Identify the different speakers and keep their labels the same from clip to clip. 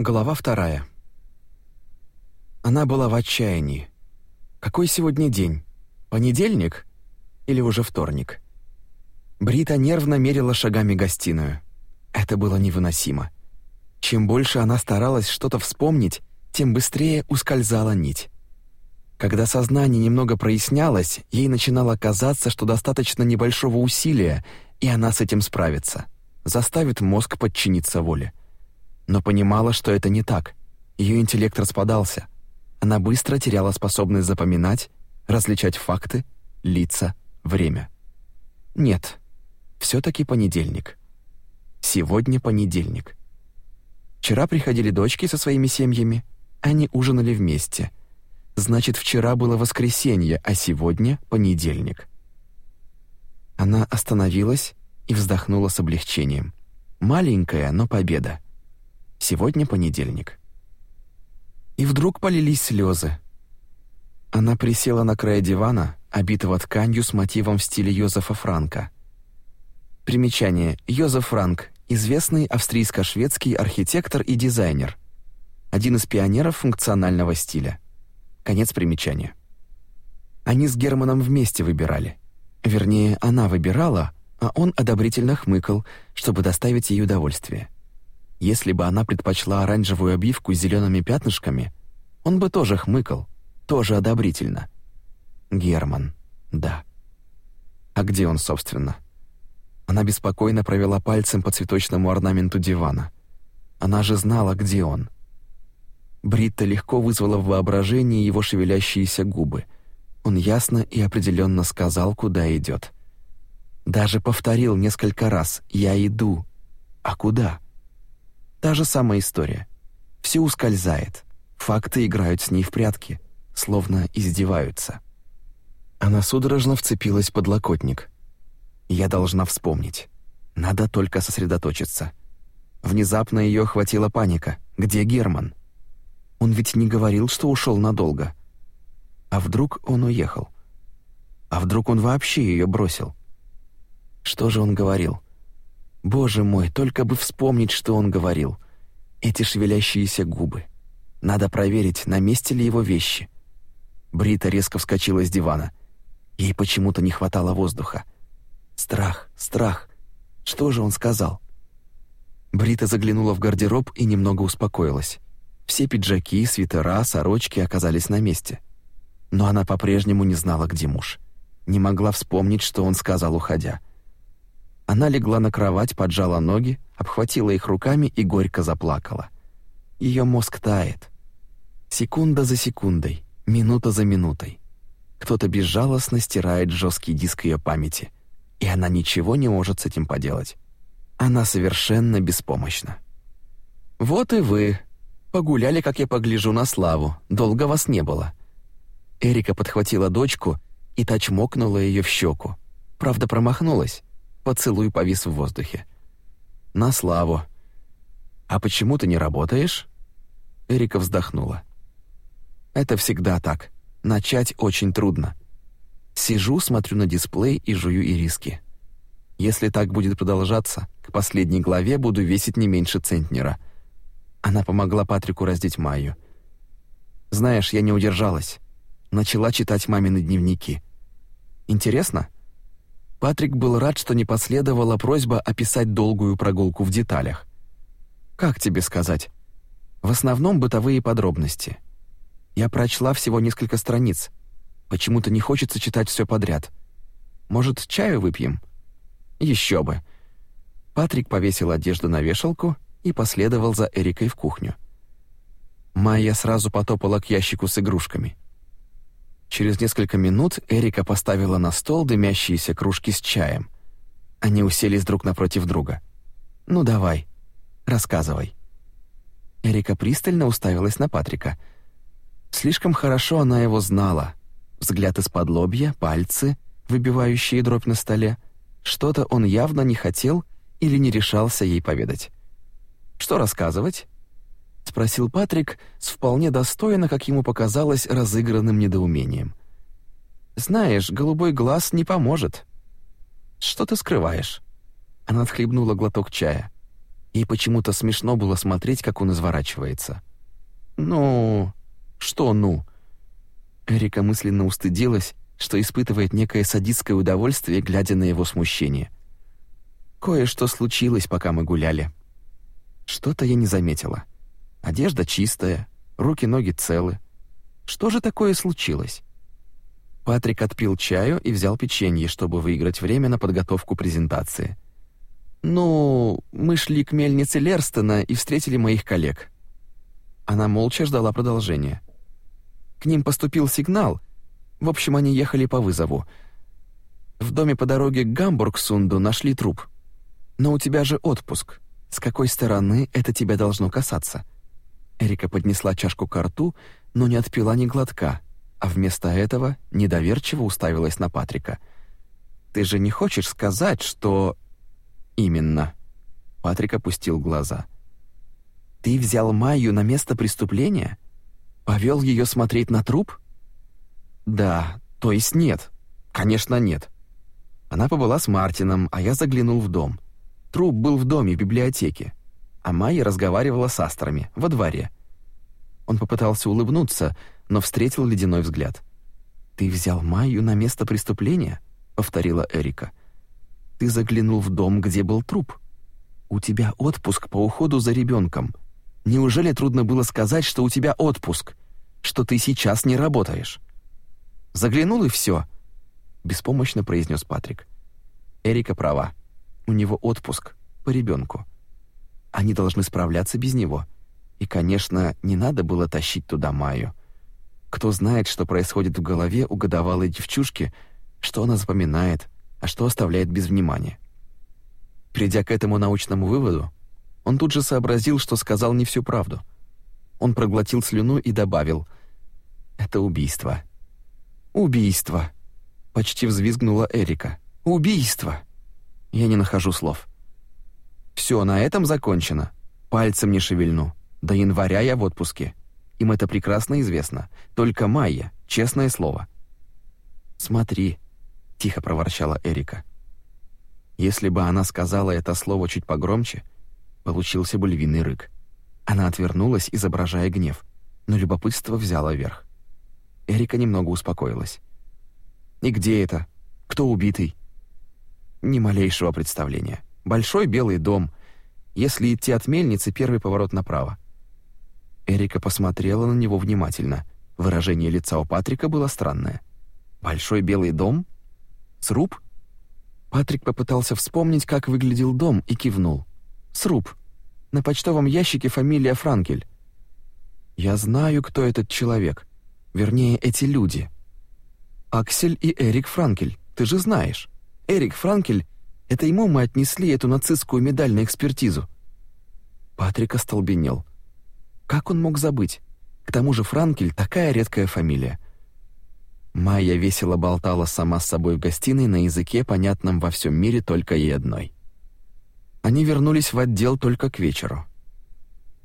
Speaker 1: Глава вторая. Она была в отчаянии. Какой сегодня день? Понедельник или уже вторник? Брита нервно мерила шагами гостиную. Это было невыносимо. Чем больше она старалась что-то вспомнить, тем быстрее ускользала нить. Когда сознание немного прояснялось, ей начинало казаться, что достаточно небольшого усилия, и она с этим справится. Заставит мозг подчиниться воле но понимала, что это не так. Ее интеллект распадался. Она быстро теряла способность запоминать, различать факты, лица, время. Нет, все таки понедельник. Сегодня понедельник. Вчера приходили дочки со своими семьями, они ужинали вместе. Значит, вчера было воскресенье, а сегодня понедельник. Она остановилась и вздохнула с облегчением. Маленькая, но победа. Сегодня понедельник. И вдруг полились слезы. Она присела на край дивана, обитого тканью с мотивом в стиле Йозефа Франка. Примечание. Йозеф Франк – известный австрийско-шведский архитектор и дизайнер. Один из пионеров функционального стиля. Конец примечания. Они с Германом вместе выбирали. Вернее, она выбирала, а он одобрительно хмыкал, чтобы доставить ей удовольствие. Если бы она предпочла оранжевую обивку с зелеными пятнышками, он бы тоже хмыкал, тоже одобрительно. Герман. Да. А где он, собственно? Она беспокойно провела пальцем по цветочному орнаменту дивана. Она же знала, где он. Бритта легко вызвала в воображении его шевелящиеся губы. Он ясно и определенно сказал, куда идет. Даже повторил несколько раз: "Я иду". А куда? Та же самая история. Все ускользает. Факты играют с ней в прятки, словно издеваются. Она судорожно вцепилась под локотник. «Я должна вспомнить. Надо только сосредоточиться». Внезапно ее охватила паника. «Где Герман?» Он ведь не говорил, что ушел надолго. А вдруг он уехал? А вдруг он вообще ее бросил? Что же он говорил? Боже мой, только бы вспомнить, что он говорил. Эти шевелящиеся губы. Надо проверить, на месте ли его вещи. Брита резко вскочила с дивана. Ей почему-то не хватало воздуха. Страх, страх. Что же он сказал? Брита заглянула в гардероб и немного успокоилась. Все пиджаки, свитера, сорочки оказались на месте. Но она по-прежнему не знала, где муж. Не могла вспомнить, что он сказал, уходя. Она легла на кровать, поджала ноги, обхватила их руками и горько заплакала. Ее мозг тает. Секунда за секундой, минута за минутой. Кто-то безжалостно стирает жесткий диск ее памяти, и она ничего не может с этим поделать. Она совершенно беспомощна. «Вот и вы. Погуляли, как я погляжу, на славу. Долго вас не было». Эрика подхватила дочку, и та чмокнула ее в щеку. Правда, промахнулась. Поцелуй повис в воздухе. «На славу!» «А почему ты не работаешь?» Эрика вздохнула. «Это всегда так. Начать очень трудно. Сижу, смотрю на дисплей и жую ириски. Если так будет продолжаться, к последней главе буду весить не меньше центнера». Она помогла Патрику раздеть Майю. «Знаешь, я не удержалась. Начала читать мамины дневники. Интересно?» Патрик был рад, что не последовала просьба описать долгую прогулку в деталях. Как тебе сказать? В основном бытовые подробности. Я прочла всего несколько страниц. Почему-то не хочется читать все подряд. Может, чаю выпьем? Еще бы. Патрик повесил одежду на вешалку и последовал за Эрикой в кухню. Майя сразу потопала к ящику с игрушками. Через несколько минут Эрика поставила на стол дымящиеся кружки с чаем. Они уселись друг напротив друга. «Ну давай, рассказывай». Эрика пристально уставилась на Патрика. Слишком хорошо она его знала. Взгляд из-под лобья, пальцы, выбивающие дробь на столе. Что-то он явно не хотел или не решался ей поведать. «Что рассказывать?» спросил Патрик с вполне достойно, как ему показалось, разыгранным недоумением. Знаешь, голубой глаз не поможет. Что ты скрываешь? Она отхлебнула глоток чая. И почему-то смешно было смотреть, как он изворачивается. Ну, что ну? Эрика мысленно устыдилась, что испытывает некое садистское удовольствие, глядя на его смущение. Кое-что случилось, пока мы гуляли. Что-то я не заметила. Одежда чистая, руки-ноги целы. Что же такое случилось? Патрик отпил чаю и взял печенье, чтобы выиграть время на подготовку презентации. «Ну, мы шли к мельнице Лерстона и встретили моих коллег». Она молча ждала продолжения. К ним поступил сигнал. В общем, они ехали по вызову. В доме по дороге к Гамбург-Сунду нашли труп. «Но у тебя же отпуск. С какой стороны это тебя должно касаться?» Эрика поднесла чашку к рту, но не отпила ни глотка, а вместо этого недоверчиво уставилась на Патрика. «Ты же не хочешь сказать, что...» «Именно». Патрик опустил глаза. «Ты взял Майю на место преступления? Повел ее смотреть на труп?» «Да, то есть нет. Конечно, нет. Она побыла с Мартином, а я заглянул в дом. Труп был в доме, в библиотеке а Майя разговаривала с астрами во дворе. Он попытался улыбнуться, но встретил ледяной взгляд. «Ты взял Майю на место преступления?» — повторила Эрика. «Ты заглянул в дом, где был труп. У тебя отпуск по уходу за ребенком. Неужели трудно было сказать, что у тебя отпуск, что ты сейчас не работаешь?» «Заглянул и все», — беспомощно произнес Патрик. Эрика права. У него отпуск по ребенку. Они должны справляться без него. И, конечно, не надо было тащить туда Майю. Кто знает, что происходит в голове у годовалой девчушки, что она запоминает, а что оставляет без внимания. Придя к этому научному выводу, он тут же сообразил, что сказал не всю правду. Он проглотил слюну и добавил: "Это убийство". "Убийство", почти взвизгнула Эрика. "Убийство". Я не нахожу слов. Все, на этом закончено. Пальцем не шевельну. До января я в отпуске. Им это прекрасно известно. Только майя, честное слово. Смотри, тихо проворчала Эрика. Если бы она сказала это слово чуть погромче, получился бы львиный рык. Она отвернулась, изображая гнев, но любопытство взяло верх. Эрика немного успокоилась. «И где это? Кто убитый?» «Ни малейшего представления. Большой белый дом. Если идти от мельницы, первый поворот направо. Эрика посмотрела на него внимательно. Выражение лица у Патрика было странное. Большой белый дом? Сруб? Патрик попытался вспомнить, как выглядел дом, и кивнул. Сруб. На почтовом ящике фамилия Франкель. Я знаю, кто этот человек. Вернее, эти люди. Аксель и Эрик Франкель. Ты же знаешь. Эрик Франкель это ему мы отнесли эту нацистскую медаль на экспертизу. Патрик остолбенел. Как он мог забыть? К тому же Франкель такая редкая фамилия. Майя весело болтала сама с собой в гостиной на языке, понятном во всем мире только ей одной. Они вернулись в отдел только к вечеру.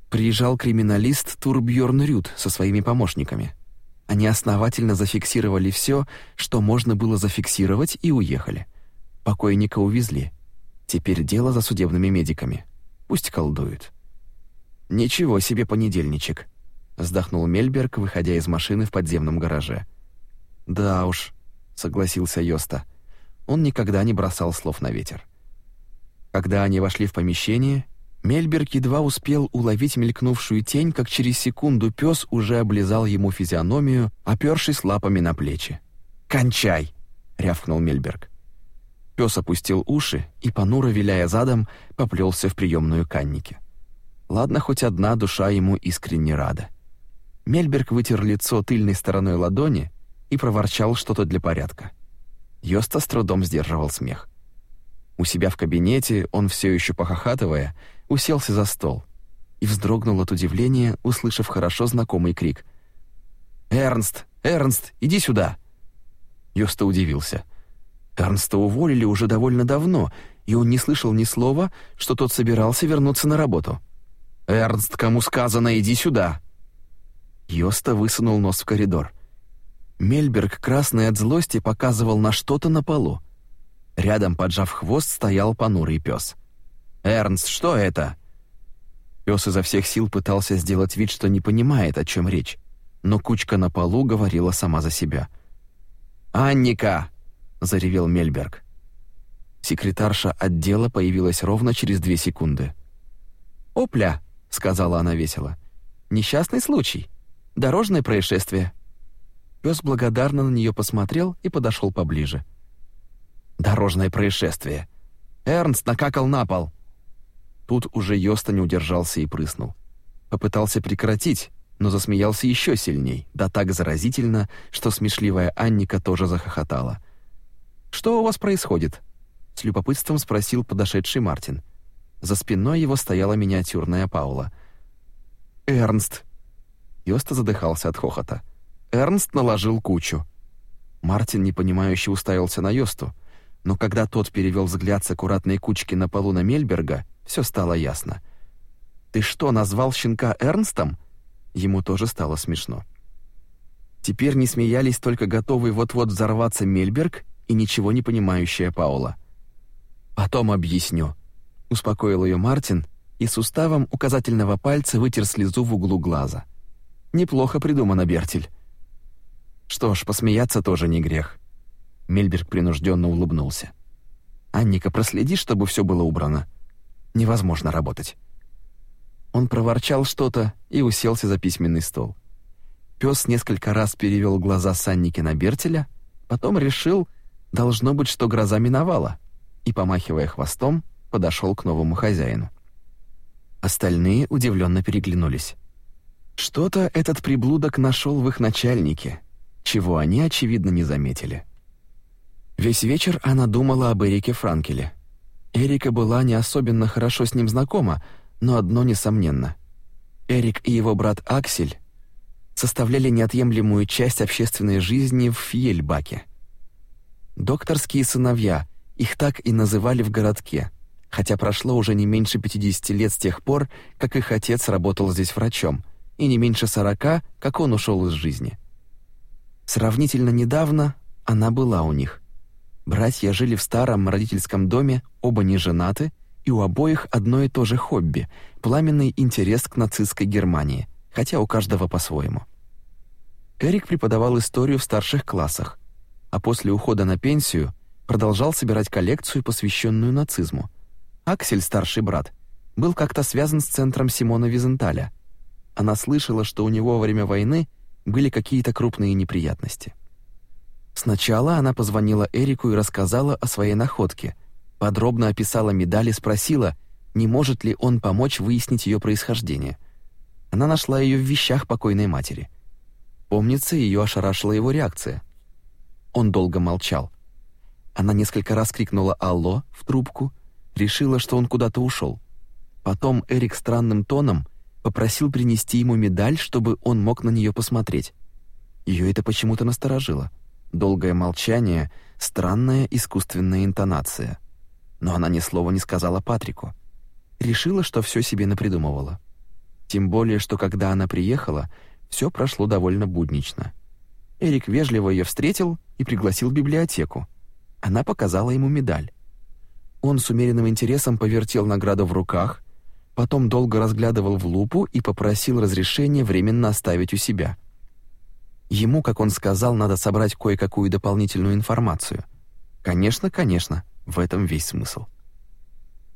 Speaker 1: Приезжал криминалист Турбьорн Рют со своими помощниками. Они основательно зафиксировали все, что можно было зафиксировать, и уехали. Покойника увезли. Теперь дело за судебными медиками. Пусть колдуют. Ничего себе понедельничек, вздохнул Мельберг, выходя из машины в подземном гараже. Да уж, согласился Йоста. Он никогда не бросал слов на ветер. Когда они вошли в помещение, Мельберг едва успел уловить мелькнувшую тень, как через секунду пес уже облизал ему физиономию, опершись лапами на плечи. «Кончай!» — рявкнул Мельберг. Пёс опустил уши и, понуро виляя задом, поплёлся в приемную канники. Ладно, хоть одна душа ему искренне рада. Мельберг вытер лицо тыльной стороной ладони и проворчал что-то для порядка. Йоста с трудом сдерживал смех. У себя в кабинете он все еще похохатывая уселся за стол и вздрогнул от удивления, услышав хорошо знакомый крик. «Эрнст! Эрнст, иди сюда!» Йоста удивился – Карнста уволили уже довольно давно, и он не слышал ни слова, что тот собирался вернуться на работу. «Эрнст, кому сказано, иди сюда!» Йоста высунул нос в коридор. Мельберг, красный от злости, показывал на что-то на полу. Рядом, поджав хвост, стоял понурый пес. «Эрнст, что это?» Пес изо всех сил пытался сделать вид, что не понимает, о чем речь, но кучка на полу говорила сама за себя. «Анника, заревел Мельберг. Секретарша отдела появилась ровно через две секунды. «Опля!» — сказала она весело. «Несчастный случай. Дорожное происшествие». Пёс благодарно на неё посмотрел и подошёл поближе. «Дорожное происшествие. Эрнст накакал на пол». Тут уже Йоста не удержался и прыснул. Попытался прекратить, но засмеялся еще сильней, да так заразительно, что смешливая Анника тоже захохотала — что у вас происходит?» — с любопытством спросил подошедший Мартин. За спиной его стояла миниатюрная Паула. «Эрнст!» Йоста задыхался от хохота. Эрнст наложил кучу. Мартин непонимающе уставился на Йосту, но когда тот перевел взгляд с аккуратной кучки на полу на Мельберга, все стало ясно. «Ты что, назвал щенка Эрнстом?» Ему тоже стало смешно. Теперь не смеялись только готовый вот-вот взорваться Мельберг и ничего не понимающая Паула. Потом объясню, успокоил ее Мартин и суставом указательного пальца вытер слезу в углу глаза. Неплохо придумано, Бертель. Что ж, посмеяться тоже не грех. Мельберг принужденно улыбнулся. Анника, проследи, чтобы все было убрано. Невозможно работать. Он проворчал что-то и уселся за письменный стол. Пес несколько раз перевел глаза с Анники на Бертеля, потом решил, Должно быть, что гроза миновала, и помахивая хвостом, подошел к новому хозяину. Остальные удивленно переглянулись. Что-то этот приблудок нашел в их начальнике, чего они очевидно не заметили. Весь вечер она думала об Эрике Франкеле. Эрика была не особенно хорошо с ним знакома, но одно несомненно. Эрик и его брат Аксель составляли неотъемлемую часть общественной жизни в Фьельбаке. Докторские сыновья, их так и называли в городке, хотя прошло уже не меньше 50 лет с тех пор, как их отец работал здесь врачом, и не меньше 40, как он ушел из жизни. Сравнительно недавно она была у них. Братья жили в старом родительском доме, оба не женаты, и у обоих одно и то же хобби – пламенный интерес к нацистской Германии, хотя у каждого по-своему. Эрик преподавал историю в старших классах, а после ухода на пенсию продолжал собирать коллекцию, посвященную нацизму. Аксель, старший брат, был как-то связан с центром Симона Визенталя. Она слышала, что у него во время войны были какие-то крупные неприятности. Сначала она позвонила Эрику и рассказала о своей находке, подробно описала медаль и спросила, не может ли он помочь выяснить ее происхождение. Она нашла ее в вещах покойной матери. Помнится, ее ошарашила его реакция. Он долго молчал. Она несколько раз крикнула «Алло!» в трубку, решила, что он куда-то ушел. Потом Эрик странным тоном попросил принести ему медаль, чтобы он мог на нее посмотреть. Ее это почему-то насторожило. Долгое молчание, странная искусственная интонация. Но она ни слова не сказала Патрику. Решила, что все себе напридумывала. Тем более, что когда она приехала, все прошло довольно буднично — Эрик вежливо ее встретил и пригласил в библиотеку. Она показала ему медаль. Он с умеренным интересом повертел награду в руках, потом долго разглядывал в лупу и попросил разрешения временно оставить у себя. Ему, как он сказал, надо собрать кое-какую дополнительную информацию. Конечно, конечно, в этом весь смысл.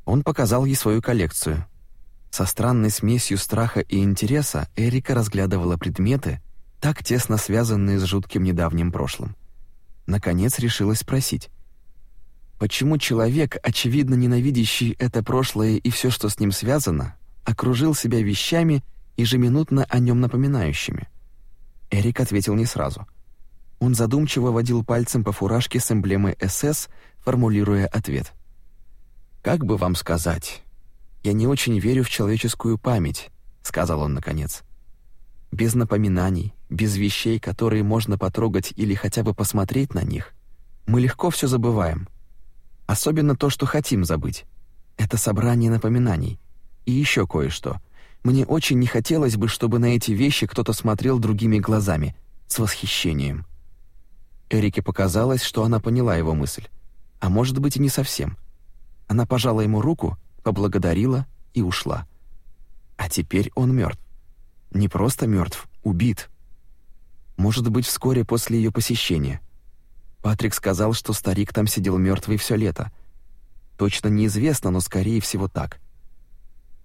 Speaker 1: Он показал ей свою коллекцию. Со странной смесью страха и интереса Эрика разглядывала предметы, так тесно связанные с жутким недавним прошлым. Наконец решилась спросить. Почему человек, очевидно ненавидящий это прошлое и все, что с ним связано, окружил себя вещами, ежеминутно о нем напоминающими? Эрик ответил не сразу. Он задумчиво водил пальцем по фуражке с эмблемой СС, формулируя ответ. «Как бы вам сказать? Я не очень верю в человеческую память», — сказал он наконец. «Без напоминаний, без вещей, которые можно потрогать или хотя бы посмотреть на них, мы легко все забываем. Особенно то, что хотим забыть. Это собрание напоминаний. И еще кое-что. Мне очень не хотелось бы, чтобы на эти вещи кто-то смотрел другими глазами, с восхищением. Эрике показалось, что она поняла его мысль. А может быть и не совсем. Она пожала ему руку, поблагодарила и ушла. А теперь он мертв. Не просто мертв, убит. Может быть, вскоре после ее посещения. Патрик сказал, что старик там сидел мертвый все лето. Точно неизвестно, но скорее всего так.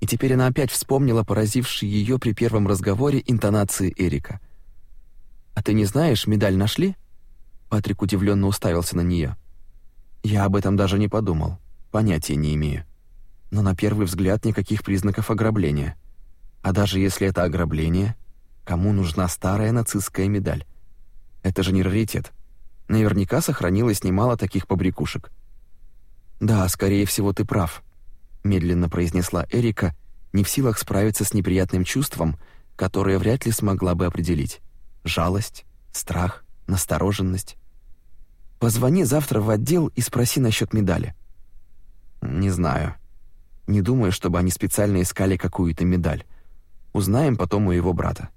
Speaker 1: И теперь она опять вспомнила поразивший ее при первом разговоре интонации Эрика. «А ты не знаешь, медаль нашли?» Патрик удивленно уставился на нее. «Я об этом даже не подумал. Понятия не имею. Но на первый взгляд никаких признаков ограбления. А даже если это ограбление, Кому нужна старая нацистская медаль? Это же не раритет. Наверняка сохранилось немало таких побрякушек. Да, скорее всего, ты прав, медленно произнесла Эрика, не в силах справиться с неприятным чувством, которое вряд ли смогла бы определить: жалость, страх, настороженность. Позвони завтра в отдел и спроси насчет медали. Не знаю. Не думаю, чтобы они специально искали какую-то медаль. Узнаем потом у его брата.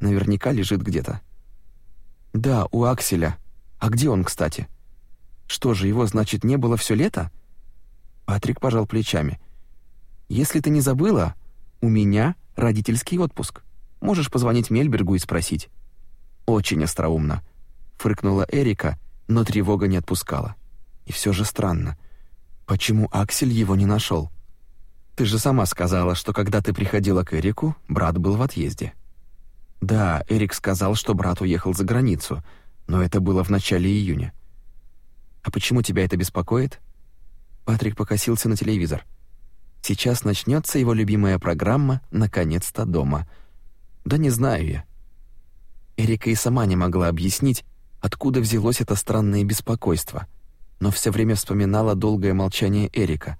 Speaker 1: Наверняка лежит где-то. Да, у Акселя. А где он, кстати? Что же, его, значит, не было все лето? Патрик пожал плечами. Если ты не забыла, у меня родительский отпуск. Можешь позвонить Мельбергу и спросить. Очень остроумно, фыркнула Эрика, но тревога не отпускала. И все же странно, почему Аксель его не нашел? Ты же сама сказала, что когда ты приходила к Эрику, брат был в отъезде. Да, Эрик сказал, что брат уехал за границу, но это было в начале июня. А почему тебя это беспокоит? Патрик покосился на телевизор. Сейчас начнется его любимая программа Наконец-то дома. Да не знаю я. Эрика и сама не могла объяснить, откуда взялось это странное беспокойство, но все время вспоминала долгое молчание Эрика,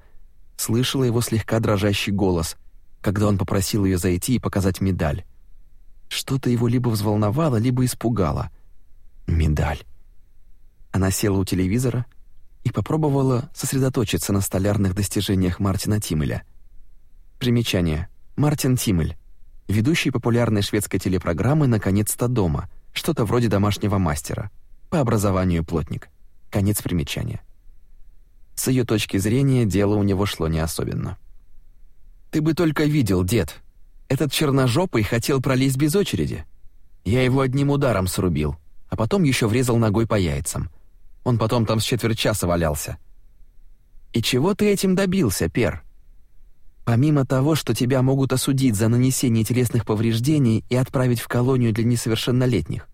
Speaker 1: слышала его слегка дрожащий голос, когда он попросил ее зайти и показать медаль. Что-то его либо взволновало, либо испугало. Медаль. Она села у телевизора и попробовала сосредоточиться на столярных достижениях Мартина Тимеля. Примечание. Мартин Тимель. Ведущий популярной шведской телепрограммы «Наконец-то дома», что-то вроде домашнего мастера. По образованию плотник. Конец примечания. С ее точки зрения дело у него шло не особенно. «Ты бы только видел, дед», этот черножопый хотел пролезть без очереди. Я его одним ударом срубил, а потом еще врезал ногой по яйцам. Он потом там с четверть часа валялся. И чего ты этим добился, Пер? Помимо того, что тебя могут осудить за нанесение телесных повреждений и отправить в колонию для несовершеннолетних,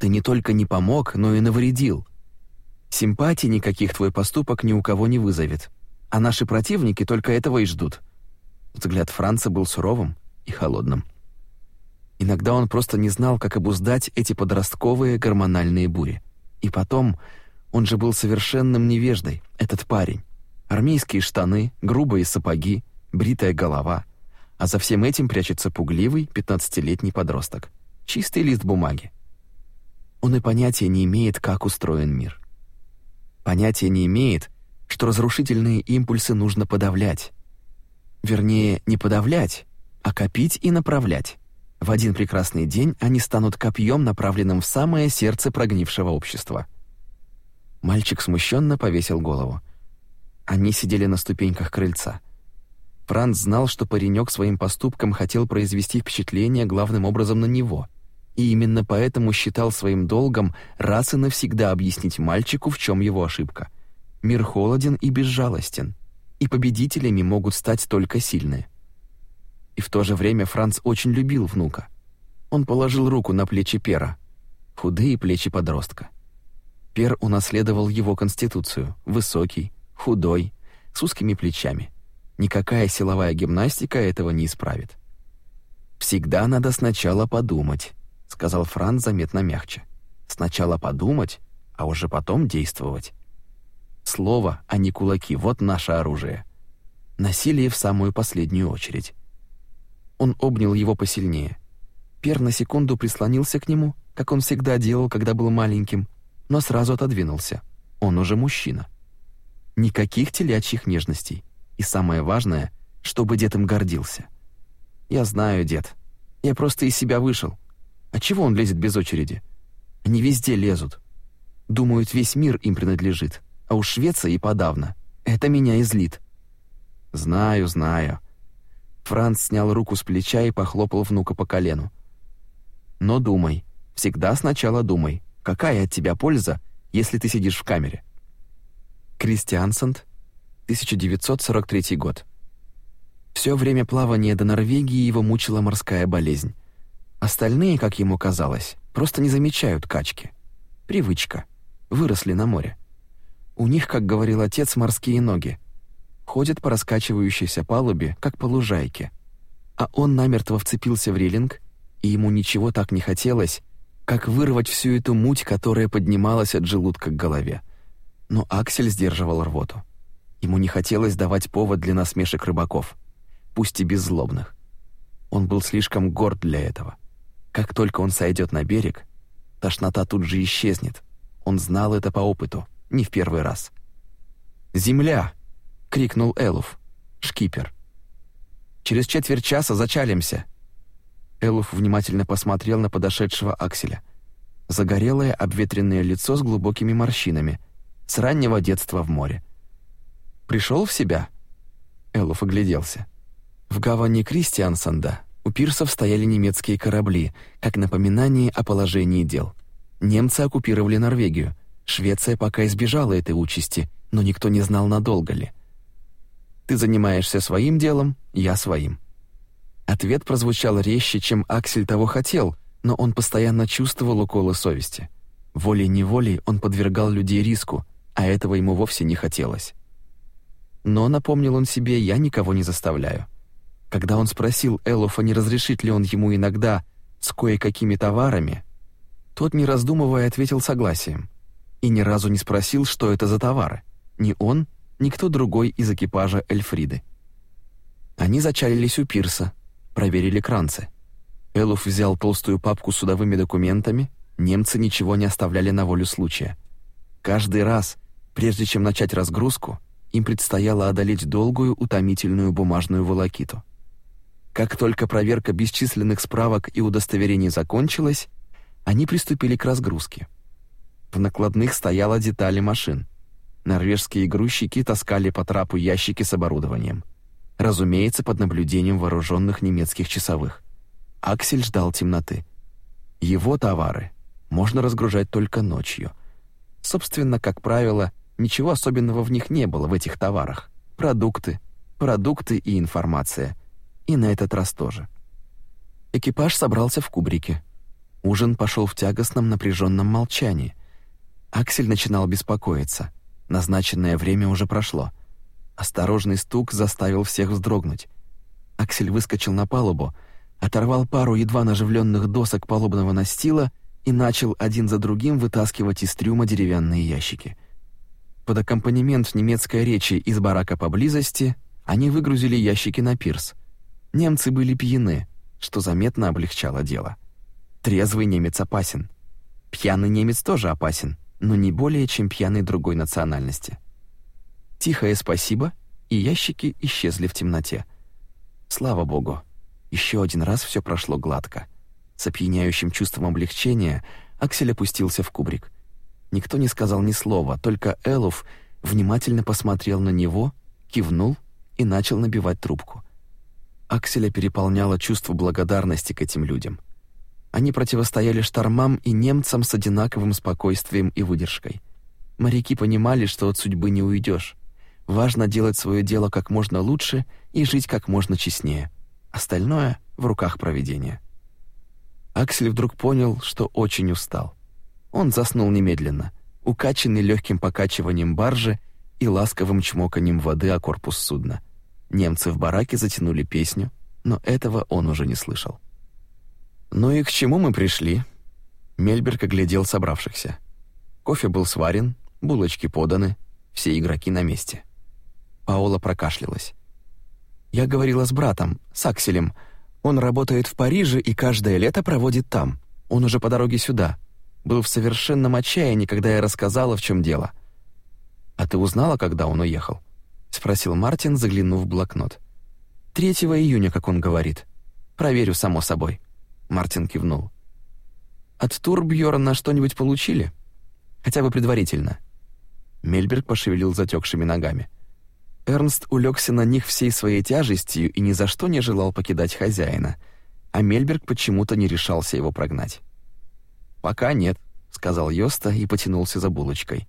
Speaker 1: ты не только не помог, но и навредил. Симпатии никаких твой поступок ни у кого не вызовет, а наши противники только этого и ждут — Взгляд Франца был суровым и холодным. Иногда он просто не знал, как обуздать эти подростковые гормональные бури. И потом, он же был совершенным невеждой, этот парень. Армейские штаны, грубые сапоги, бритая голова. А за всем этим прячется пугливый 15-летний подросток. Чистый лист бумаги. Он и понятия не имеет, как устроен мир. Понятия не имеет, что разрушительные импульсы нужно подавлять, Вернее, не подавлять, а копить и направлять. В один прекрасный день они станут копьем, направленным в самое сердце прогнившего общества. Мальчик смущенно повесил голову. Они сидели на ступеньках крыльца. Франц знал, что паренек своим поступком хотел произвести впечатление главным образом на него, и именно поэтому считал своим долгом раз и навсегда объяснить мальчику, в чем его ошибка. Мир холоден и безжалостен и победителями могут стать только сильные. И в то же время Франц очень любил внука. Он положил руку на плечи Пера, худые плечи подростка. Пер унаследовал его конституцию, высокий, худой, с узкими плечами. Никакая силовая гимнастика этого не исправит. «Всегда надо сначала подумать», — сказал Франц заметно мягче. «Сначала подумать, а уже потом действовать слово, а не кулаки. Вот наше оружие. Насилие в самую последнюю очередь. Он обнял его посильнее. Пер на секунду прислонился к нему, как он всегда делал, когда был маленьким, но сразу отодвинулся. Он уже мужчина. Никаких телячьих нежностей. И самое важное, чтобы дед им гордился. Я знаю, дед. Я просто из себя вышел. А чего он лезет без очереди? Они везде лезут. Думают, весь мир им принадлежит а у Швеции подавно. Это меня излит. «Знаю, знаю». Франц снял руку с плеча и похлопал внука по колену. «Но думай. Всегда сначала думай. Какая от тебя польза, если ты сидишь в камере?» Кристиансенд, 1943 год. Все время плавания до Норвегии его мучила морская болезнь. Остальные, как ему казалось, просто не замечают качки. Привычка. Выросли на море. У них, как говорил отец, морские ноги. Ходят по раскачивающейся палубе, как по лужайке. А он намертво вцепился в релинг, и ему ничего так не хотелось, как вырвать всю эту муть, которая поднималась от желудка к голове. Но Аксель сдерживал рвоту. Ему не хотелось давать повод для насмешек рыбаков, пусть и беззлобных. Он был слишком горд для этого. Как только он сойдет на берег, тошнота тут же исчезнет. Он знал это по опыту не в первый раз. «Земля!» — крикнул Элуф, шкипер. «Через четверть часа зачалимся!» Элуф внимательно посмотрел на подошедшего Акселя. Загорелое обветренное лицо с глубокими морщинами, с раннего детства в море. «Пришел в себя?» Элуф огляделся. В гавани Кристиансенда у пирсов стояли немецкие корабли, как напоминание о положении дел. Немцы оккупировали Норвегию — Швеция пока избежала этой участи, но никто не знал, надолго ли. «Ты занимаешься своим делом, я своим». Ответ прозвучал резче, чем Аксель того хотел, но он постоянно чувствовал уколы совести. Волей-неволей он подвергал людей риску, а этого ему вовсе не хотелось. Но, напомнил он себе, я никого не заставляю. Когда он спросил Элофа, не разрешит ли он ему иногда с кое-какими товарами, тот, не раздумывая, ответил согласием и ни разу не спросил, что это за товары. Ни он, ни кто другой из экипажа Эльфриды. Они зачалились у пирса, проверили кранцы. Элуф взял толстую папку с судовыми документами, немцы ничего не оставляли на волю случая. Каждый раз, прежде чем начать разгрузку, им предстояло одолеть долгую утомительную бумажную волокиту. Как только проверка бесчисленных справок и удостоверений закончилась, они приступили к разгрузке. В накладных стояла детали машин. Норвежские грузчики таскали по трапу ящики с оборудованием. Разумеется, под наблюдением вооруженных немецких часовых. Аксель ждал темноты. Его товары можно разгружать только ночью. Собственно, как правило, ничего особенного в них не было в этих товарах. Продукты, продукты и информация. И на этот раз тоже. Экипаж собрался в кубрике. Ужин пошел в тягостном напряженном молчании – Аксель начинал беспокоиться. Назначенное время уже прошло. Осторожный стук заставил всех вздрогнуть. Аксель выскочил на палубу, оторвал пару едва наживленных досок палубного настила и начал один за другим вытаскивать из трюма деревянные ящики. Под аккомпанемент немецкой речи из барака поблизости они выгрузили ящики на пирс. Немцы были пьяны, что заметно облегчало дело. Трезвый немец опасен. Пьяный немец тоже опасен но не более, чем пьяный другой национальности. Тихое спасибо, и ящики исчезли в темноте. Слава богу, еще один раз все прошло гладко. С опьяняющим чувством облегчения Аксель опустился в кубрик. Никто не сказал ни слова, только Элов внимательно посмотрел на него, кивнул и начал набивать трубку. Акселя переполняло чувство благодарности к этим людям — они противостояли штормам и немцам с одинаковым спокойствием и выдержкой. Моряки понимали, что от судьбы не уйдешь. Важно делать свое дело как можно лучше и жить как можно честнее. Остальное в руках проведения. Аксель вдруг понял, что очень устал. Он заснул немедленно, укачанный легким покачиванием баржи и ласковым чмоканием воды о корпус судна. Немцы в бараке затянули песню, но этого он уже не слышал. «Ну и к чему мы пришли?» Мельберг оглядел собравшихся. Кофе был сварен, булочки поданы, все игроки на месте. Паола прокашлялась. «Я говорила с братом, с Акселем. Он работает в Париже и каждое лето проводит там. Он уже по дороге сюда. Был в совершенном отчаянии, когда я рассказала, в чем дело». «А ты узнала, когда он уехал?» — спросил Мартин, заглянув в блокнот. Третьего июня, как он говорит. Проверю, само собой». Мартин кивнул. От Турбьорна что-нибудь получили? Хотя бы предварительно. Мельберг пошевелил затекшими ногами. Эрнст улегся на них всей своей тяжестью и ни за что не желал покидать хозяина, а Мельберг почему-то не решался его прогнать. «Пока нет», — сказал Йоста и потянулся за булочкой.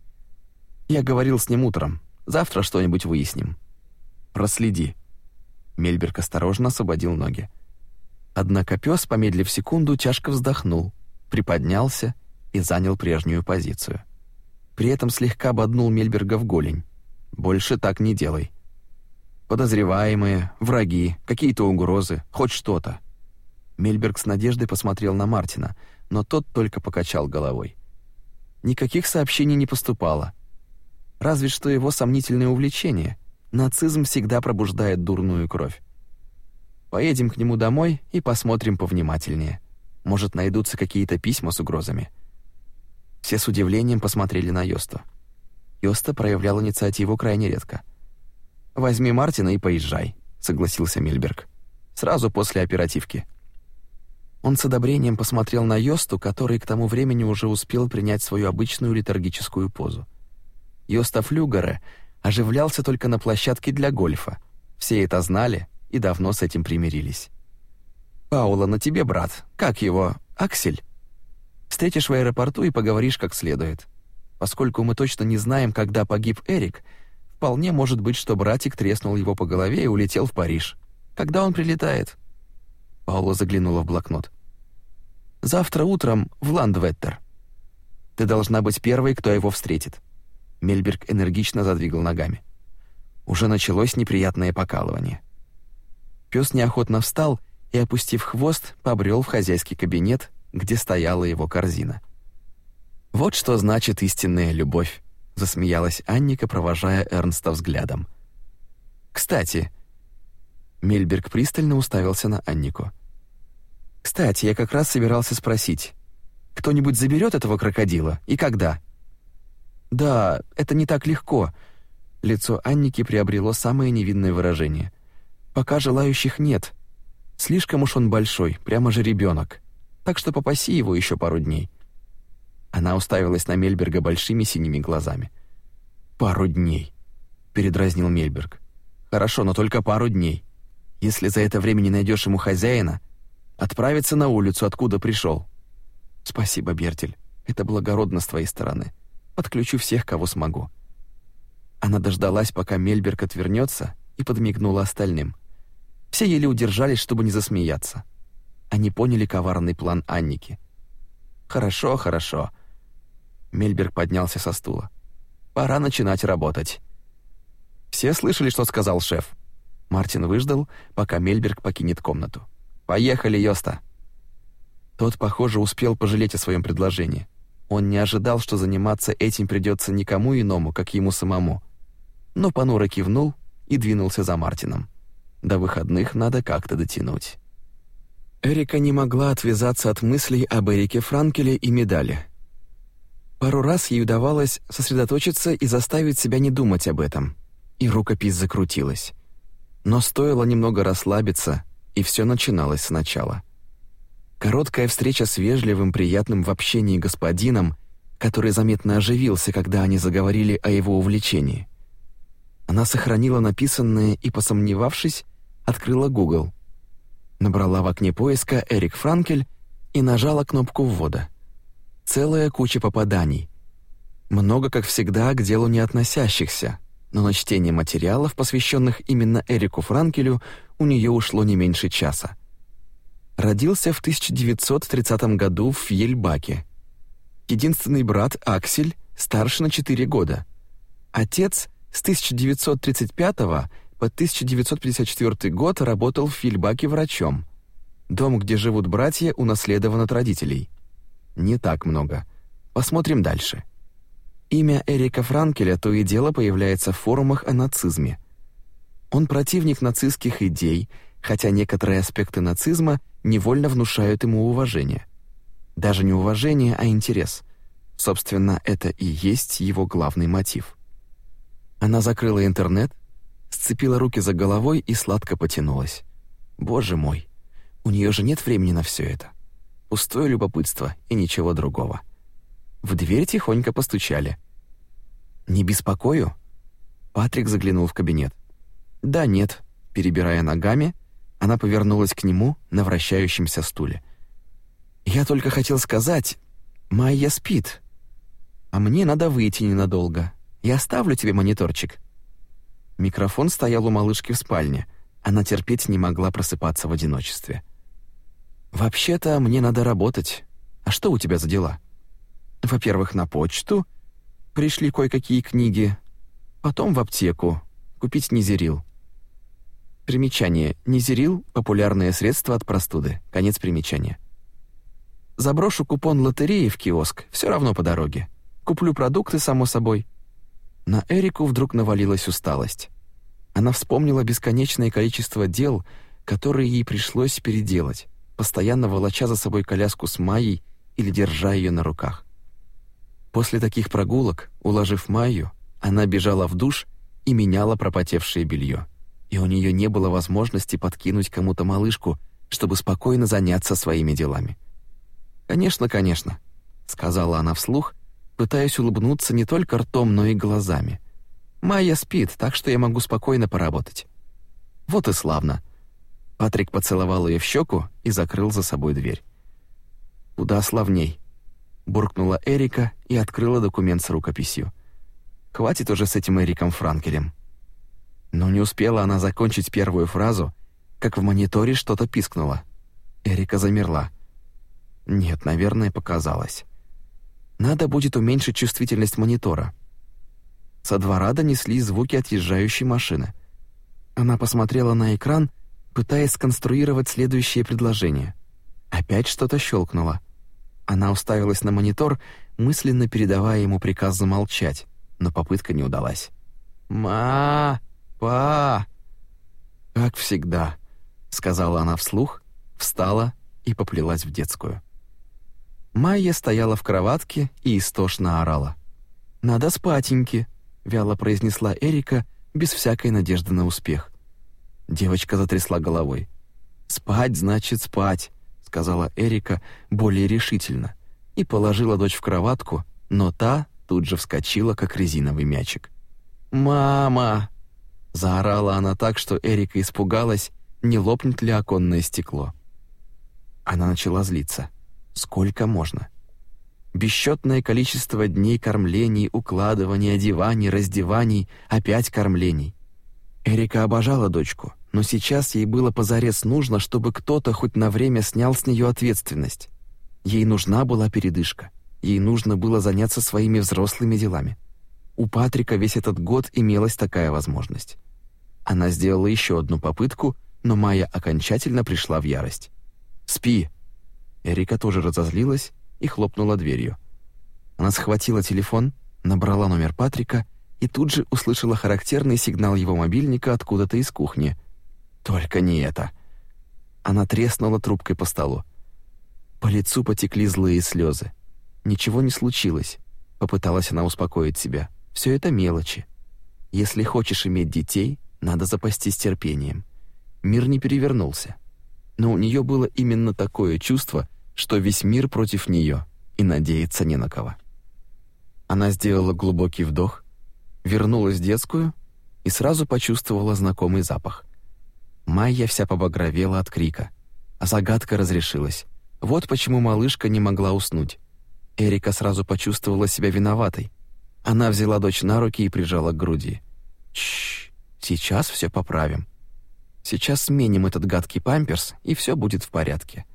Speaker 1: «Я говорил с ним утром. Завтра что-нибудь выясним». «Проследи». Мельберг осторожно освободил ноги. Однако пес, помедлив секунду, тяжко вздохнул, приподнялся и занял прежнюю позицию. При этом слегка ободнул Мельберга в голень. «Больше так не делай». «Подозреваемые, враги, какие-то угрозы, хоть что-то». Мельберг с надеждой посмотрел на Мартина, но тот только покачал головой. Никаких сообщений не поступало. Разве что его сомнительное увлечение. Нацизм всегда пробуждает дурную кровь. Поедем к нему домой и посмотрим повнимательнее. Может, найдутся какие-то письма с угрозами. Все с удивлением посмотрели на Йоста. Йоста проявлял инициативу крайне редко. Возьми Мартина и поезжай, согласился Мильберг. Сразу после оперативки. Он с одобрением посмотрел на Йосту, который к тому времени уже успел принять свою обычную литургическую позу. Йоста Флюгере оживлялся только на площадке для гольфа. Все это знали и давно с этим примирились. «Паула, на тебе, брат. Как его? Аксель?» «Встретишь в аэропорту и поговоришь как следует. Поскольку мы точно не знаем, когда погиб Эрик, вполне может быть, что братик треснул его по голове и улетел в Париж. Когда он прилетает?» Паула заглянула в блокнот. «Завтра утром в Ландветтер. Ты должна быть первой, кто его встретит». Мельберг энергично задвигал ногами. Уже началось неприятное покалывание. Пёс неохотно встал и, опустив хвост, побрел в хозяйский кабинет, где стояла его корзина. «Вот что значит истинная любовь», — засмеялась Анника, провожая Эрнста взглядом. «Кстати...» Мельберг пристально уставился на Аннику. «Кстати, я как раз собирался спросить. Кто-нибудь заберет этого крокодила? И когда?» «Да, это не так легко». Лицо Анники приобрело самое невинное выражение. Пока желающих нет. Слишком уж он большой, прямо же ребенок. Так что попаси его еще пару дней. Она уставилась на Мельберга большими синими глазами. Пару дней, передразнил Мельберг. Хорошо, но только пару дней. Если за это время не найдешь ему хозяина, отправиться на улицу, откуда пришел. Спасибо, Бертель. Это благородно с твоей стороны. Подключу всех, кого смогу. Она дождалась, пока Мельберг отвернется, и подмигнула остальным. Все еле удержались, чтобы не засмеяться. Они поняли коварный план Анники. «Хорошо, хорошо». Мельберг поднялся со стула. «Пора начинать работать». «Все слышали, что сказал шеф?» Мартин выждал, пока Мельберг покинет комнату. «Поехали, Йоста!» Тот, похоже, успел пожалеть о своем предложении. Он не ожидал, что заниматься этим придется никому иному, как ему самому. Но понуро кивнул и двинулся за Мартином. До выходных надо как-то дотянуть. Эрика не могла отвязаться от мыслей об Эрике Франкеле и медали. Пару раз ей удавалось сосредоточиться и заставить себя не думать об этом. И рукопись закрутилась. Но стоило немного расслабиться, и все начиналось сначала. Короткая встреча с вежливым, приятным в общении господином, который заметно оживился, когда они заговорили о его увлечении — она сохранила написанное и, посомневавшись, открыла Google. Набрала в окне поиска «Эрик Франкель» и нажала кнопку ввода. Целая куча попаданий. Много, как всегда, к делу не относящихся, но на чтение материалов, посвященных именно Эрику Франкелю, у нее ушло не меньше часа. Родился в 1930 году в Ельбаке. Единственный брат Аксель старше на 4 года. Отец с 1935 по 1954 год работал в Фильбаке врачом. Дом, где живут братья, унаследован от родителей. Не так много. Посмотрим дальше. Имя Эрика Франкеля то и дело появляется в форумах о нацизме. Он противник нацистских идей, хотя некоторые аспекты нацизма невольно внушают ему уважение. Даже не уважение, а интерес. Собственно, это и есть его главный мотив. Она закрыла интернет, сцепила руки за головой и сладко потянулась. Боже мой, у нее же нет времени на все это. Пустое любопытство и ничего другого. В дверь тихонько постучали. «Не беспокою?» Патрик заглянул в кабинет. «Да нет», — перебирая ногами, она повернулась к нему на вращающемся стуле. «Я только хотел сказать, Майя спит, а мне надо выйти ненадолго. Я оставлю тебе мониторчик». Микрофон стоял у малышки в спальне. Она терпеть не могла просыпаться в одиночестве. «Вообще-то мне надо работать. А что у тебя за дела?» «Во-первых, на почту. Пришли кое-какие книги. Потом в аптеку. Купить низерил». Примечание. Низерил – популярное средство от простуды. Конец примечания. Заброшу купон лотереи в киоск, все равно по дороге. Куплю продукты, само собой. На Эрику вдруг навалилась усталость. Она вспомнила бесконечное количество дел, которые ей пришлось переделать, постоянно волоча за собой коляску с Майей или держа ее на руках. После таких прогулок, уложив Майю, она бежала в душ и меняла пропотевшее белье. И у нее не было возможности подкинуть кому-то малышку, чтобы спокойно заняться своими делами. «Конечно, конечно», — сказала она вслух Пытаясь улыбнуться не только ртом, но и глазами. Майя спит, так что я могу спокойно поработать. Вот и славно. Патрик поцеловал ее в щеку и закрыл за собой дверь. «Куда славней», — буркнула Эрика и открыла документ с рукописью. «Хватит уже с этим Эриком Франкелем». Но не успела она закончить первую фразу, как в мониторе что-то пискнуло. Эрика замерла. «Нет, наверное, показалось». Надо будет уменьшить чувствительность монитора. Со двора донесли звуки отъезжающей машины. Она посмотрела на экран, пытаясь сконструировать следующее предложение. Опять что-то щелкнуло. Она уставилась на монитор, мысленно передавая ему приказ замолчать, но попытка не удалась. «Ма-па!» «Как всегда», — сказала она вслух, встала и поплелась в детскую. Майя стояла в кроватке и истошно орала. «Надо спатеньки», — вяло произнесла Эрика, без всякой надежды на успех. Девочка затрясла головой. «Спать значит спать», — сказала Эрика более решительно и положила дочь в кроватку, но та тут же вскочила, как резиновый мячик. «Мама!» — заорала она так, что Эрика испугалась, не лопнет ли оконное стекло. Она начала злиться сколько можно. Бесчетное количество дней кормлений, укладываний, одеваний, раздеваний, опять кормлений. Эрика обожала дочку, но сейчас ей было позарез нужно, чтобы кто-то хоть на время снял с нее ответственность. Ей нужна была передышка. Ей нужно было заняться своими взрослыми делами. У Патрика весь этот год имелась такая возможность. Она сделала еще одну попытку, но Майя окончательно пришла в ярость. «Спи, Эрика тоже разозлилась и хлопнула дверью. Она схватила телефон, набрала номер Патрика и тут же услышала характерный сигнал его мобильника откуда-то из кухни. Только не это. Она треснула трубкой по столу. По лицу потекли злые слезы. Ничего не случилось, попыталась она успокоить себя. Все это мелочи. Если хочешь иметь детей, надо запастись терпением. Мир не перевернулся но у нее было именно такое чувство, что весь мир против нее и надеяться не на кого. Она сделала глубокий вдох, вернулась в детскую и сразу почувствовала знакомый запах. Майя вся побагровела от крика, а загадка разрешилась. Вот почему малышка не могла уснуть. Эрика сразу почувствовала себя виноватой. Она взяла дочь на руки и прижала к груди. «Тш, сейчас все поправим», Сейчас сменим этот гадкий памперс, и все будет в порядке».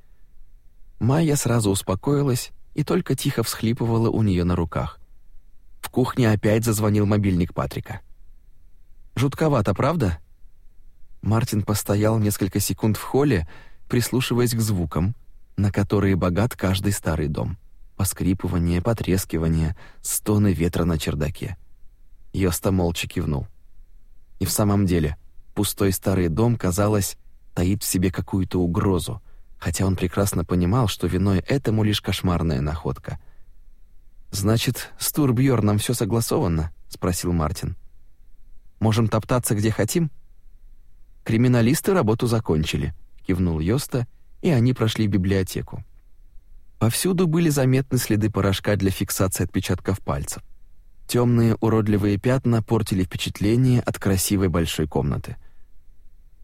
Speaker 1: Майя сразу успокоилась и только тихо всхлипывала у нее на руках. В кухне опять зазвонил мобильник Патрика. «Жутковато, правда?» Мартин постоял несколько секунд в холле, прислушиваясь к звукам, на которые богат каждый старый дом. Поскрипывание, потрескивание, стоны ветра на чердаке. Йоста молча кивнул. «И в самом деле, Пустой старый дом, казалось, таит в себе какую-то угрозу, хотя он прекрасно понимал, что виной этому лишь кошмарная находка. «Значит, с Турбьерном все согласовано?» — спросил Мартин. «Можем топтаться, где хотим?» «Криминалисты работу закончили», — кивнул Йоста, и они прошли в библиотеку. Повсюду были заметны следы порошка для фиксации отпечатков пальцев. Темные уродливые пятна портили впечатление от красивой большой комнаты.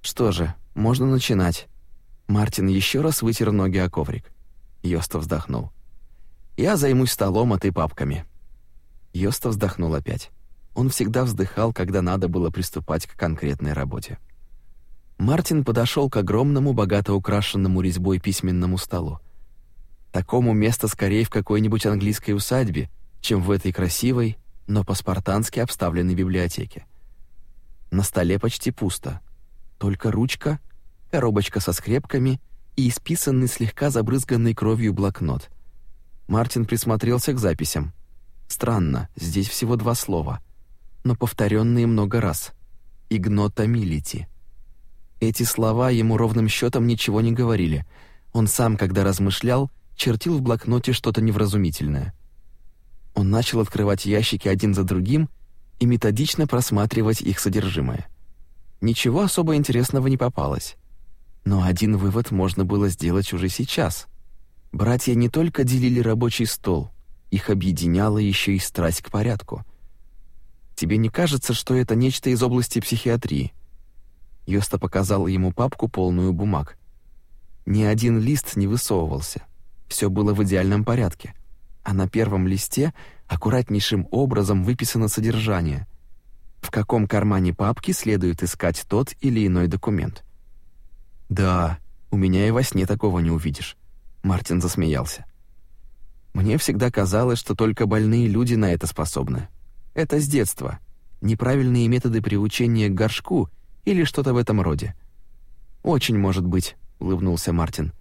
Speaker 1: Что же, можно начинать. Мартин еще раз вытер ноги о коврик. Йоста вздохнул. Я займусь столом, а ты папками. Йоста вздохнул опять. Он всегда вздыхал, когда надо было приступать к конкретной работе. Мартин подошел к огромному, богато украшенному резьбой письменному столу. Такому место скорее в какой-нибудь английской усадьбе, чем в этой красивой, но по-спартански обставленной библиотеке. На столе почти пусто. Только ручка, коробочка со скрепками и исписанный слегка забрызганный кровью блокнот. Мартин присмотрелся к записям. Странно, здесь всего два слова, но повторенные много раз. Игнотамилити. Эти слова ему ровным счетом ничего не говорили. Он сам, когда размышлял, чертил в блокноте что-то невразумительное он начал открывать ящики один за другим и методично просматривать их содержимое. Ничего особо интересного не попалось. Но один вывод можно было сделать уже сейчас. Братья не только делили рабочий стол, их объединяла еще и страсть к порядку. Тебе не кажется, что это нечто из области психиатрии? Йоста показал ему папку, полную бумаг. Ни один лист не высовывался. Все было в идеальном порядке — а на первом листе аккуратнейшим образом выписано содержание. В каком кармане папки следует искать тот или иной документ. «Да, у меня и во сне такого не увидишь», — Мартин засмеялся. «Мне всегда казалось, что только больные люди на это способны. Это с детства. Неправильные методы приучения к горшку или что-то в этом роде». «Очень может быть», — улыбнулся Мартин.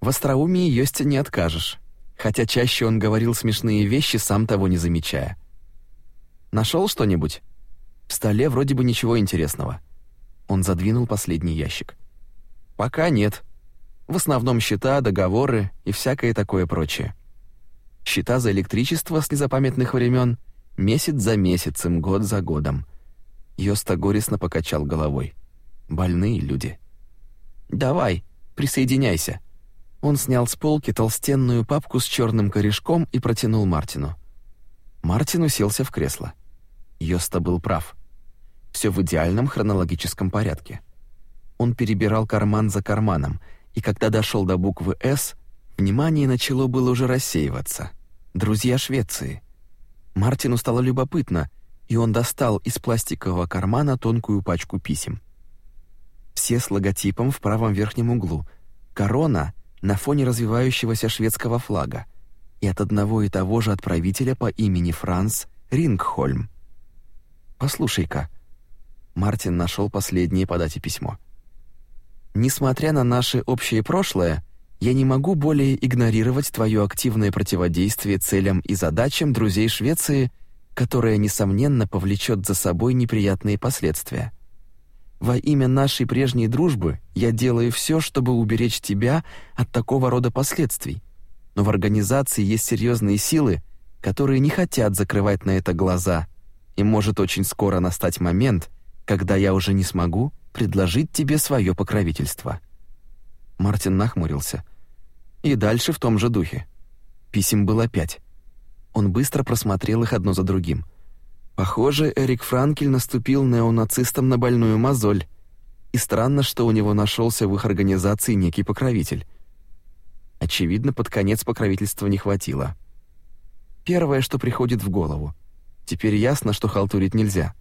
Speaker 1: «В остроумии есть не откажешь» хотя чаще он говорил смешные вещи, сам того не замечая. Нашел что-нибудь? В столе вроде бы ничего интересного. Он задвинул последний ящик. Пока нет. В основном счета, договоры и всякое такое прочее. Счета за электричество с незапамятных времен месяц за месяцем, год за годом. Йоста горестно покачал головой. Больные люди. Давай, присоединяйся. Он снял с полки толстенную папку с черным корешком и протянул Мартину. Мартин уселся в кресло. Йоста был прав. Все в идеальном хронологическом порядке. Он перебирал карман за карманом, и когда дошел до буквы «С», внимание начало было уже рассеиваться. «Друзья Швеции». Мартину стало любопытно, и он достал из пластикового кармана тонкую пачку писем. Все с логотипом в правом верхнем углу. Корона на фоне развивающегося шведского флага и от одного и того же отправителя по имени Франц Рингхольм. «Послушай-ка», — Мартин нашел последнее по дате письмо. «Несмотря на наше общее прошлое, я не могу более игнорировать твое активное противодействие целям и задачам друзей Швеции, которое, несомненно, повлечет за собой неприятные последствия. Во имя нашей прежней дружбы я делаю все, чтобы уберечь тебя от такого рода последствий. Но в организации есть серьезные силы, которые не хотят закрывать на это глаза, и может очень скоро настать момент, когда я уже не смогу предложить тебе свое покровительство. Мартин нахмурился. И дальше в том же духе. Писем было пять. Он быстро просмотрел их одно за другим. Похоже, Эрик Франкель наступил неонацистам на больную мозоль, и странно, что у него нашелся в их организации некий покровитель. Очевидно, под конец покровительства не хватило. Первое, что приходит в голову. Теперь ясно, что халтурить нельзя.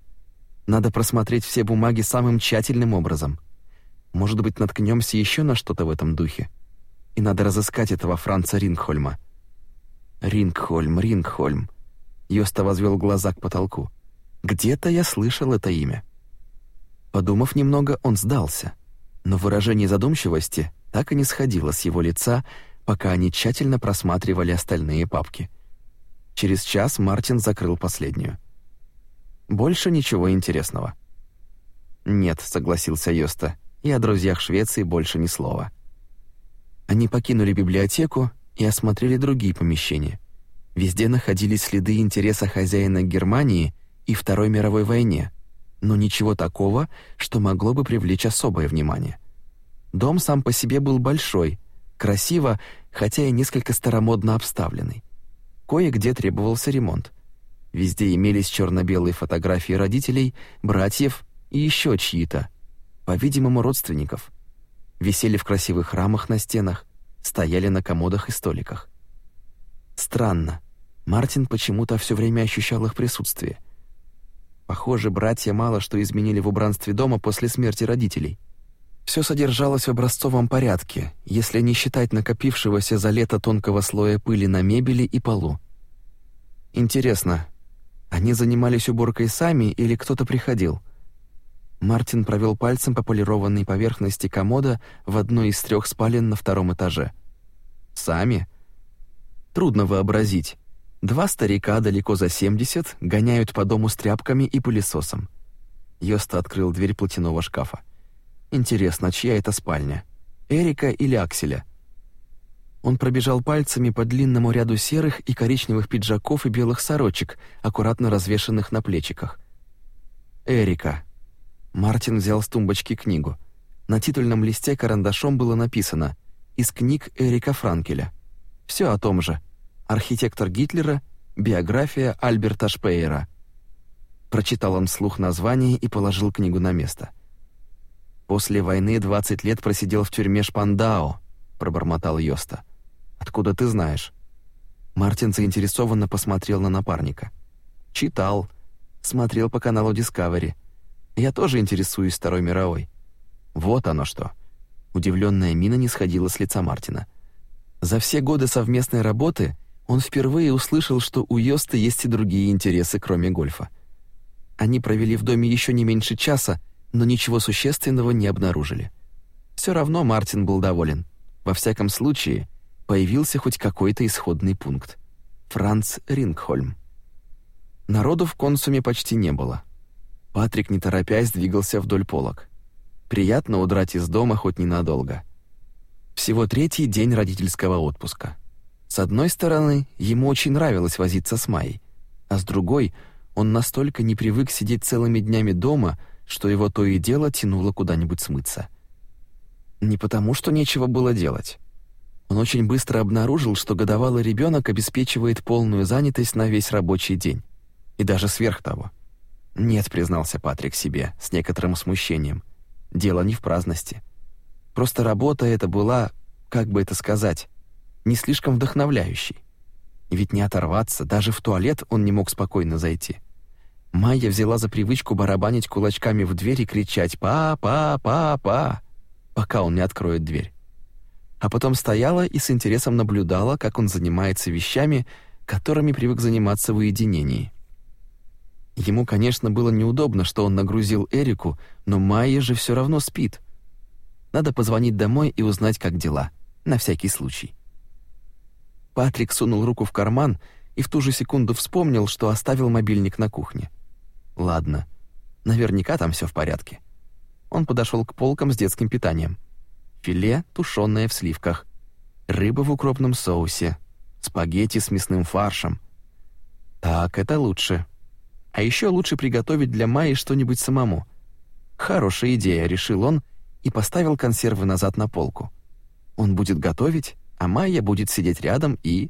Speaker 1: Надо просмотреть все бумаги самым тщательным образом. Может быть, наткнемся еще на что-то в этом духе. И надо разыскать этого Франца Рингхольма. Рингхольм, Рингхольм. Йоста возвел глаза к потолку. «Где-то я слышал это имя». Подумав немного, он сдался, но выражение задумчивости так и не сходило с его лица, пока они тщательно просматривали остальные папки. Через час Мартин закрыл последнюю. «Больше ничего интересного». «Нет», — согласился Йоста, — «и о друзьях Швеции больше ни слова». Они покинули библиотеку и осмотрели другие помещения. Везде находились следы интереса хозяина Германии и Второй мировой войне, но ничего такого, что могло бы привлечь особое внимание. Дом сам по себе был большой, красиво, хотя и несколько старомодно обставленный. Кое-где требовался ремонт. Везде имелись черно белые фотографии родителей, братьев и еще чьи-то, по-видимому, родственников. Висели в красивых рамах на стенах, стояли на комодах и столиках. Странно, Мартин почему-то все время ощущал их присутствие. Похоже, братья мало что изменили в убранстве дома после смерти родителей. Все содержалось в образцовом порядке, если не считать накопившегося за лето тонкого слоя пыли на мебели и полу. Интересно, они занимались уборкой сами или кто-то приходил? Мартин провел пальцем по полированной поверхности комода в одной из трех спален на втором этаже. Сами? Трудно вообразить. Два старика далеко за 70 гоняют по дому с тряпками и пылесосом. Йоста открыл дверь платинового шкафа. Интересно, чья это спальня? Эрика или Акселя? Он пробежал пальцами по длинному ряду серых и коричневых пиджаков и белых сорочек, аккуратно развешанных на плечиках. Эрика. Мартин взял с тумбочки книгу. На титульном листе карандашом было написано: "Из книг Эрика Франкеля". Все о том же. Архитектор Гитлера. Биография Альберта Шпейера. Прочитал он вслух название и положил книгу на место. После войны 20 лет просидел в тюрьме Шпандау, пробормотал Йоста. Откуда ты знаешь? Мартин заинтересованно посмотрел на напарника. Читал, смотрел по каналу Discovery. Я тоже интересуюсь Второй мировой. Вот оно что. Удивленная мина не сходила с лица Мартина. За все годы совместной работы он впервые услышал, что у Йоста есть и другие интересы, кроме гольфа. Они провели в доме еще не меньше часа, но ничего существенного не обнаружили. Все равно Мартин был доволен. Во всяком случае, появился хоть какой-то исходный пункт. Франц Рингхольм. Народу в консуме почти не было. Патрик, не торопясь, двигался вдоль полок. Приятно удрать из дома хоть ненадолго. Всего третий день родительского отпуска — с одной стороны, ему очень нравилось возиться с Майей, а с другой, он настолько не привык сидеть целыми днями дома, что его то и дело тянуло куда-нибудь смыться. Не потому, что нечего было делать. Он очень быстро обнаружил, что годовалый ребенок обеспечивает полную занятость на весь рабочий день. И даже сверх того. «Нет», — признался Патрик себе, с некоторым смущением. «Дело не в праздности. Просто работа это была, как бы это сказать, не слишком вдохновляющий. Ведь не оторваться, даже в туалет он не мог спокойно зайти. Майя взяла за привычку барабанить кулачками в дверь и кричать «Па-па-па-па», пока он не откроет дверь. А потом стояла и с интересом наблюдала, как он занимается вещами, которыми привык заниматься в уединении. Ему, конечно, было неудобно, что он нагрузил Эрику, но Майя же все равно спит. Надо позвонить домой и узнать, как дела, на всякий случай. Патрик сунул руку в карман и в ту же секунду вспомнил, что оставил мобильник на кухне. Ладно, наверняка там все в порядке. Он подошел к полкам с детским питанием. Филе, тушеное в сливках, рыба в укропном соусе, спагетти с мясным фаршем. Так, это лучше. А еще лучше приготовить для Майи что-нибудь самому. Хорошая идея, решил он и поставил консервы назад на полку. Он будет готовить, а Майя будет сидеть рядом и...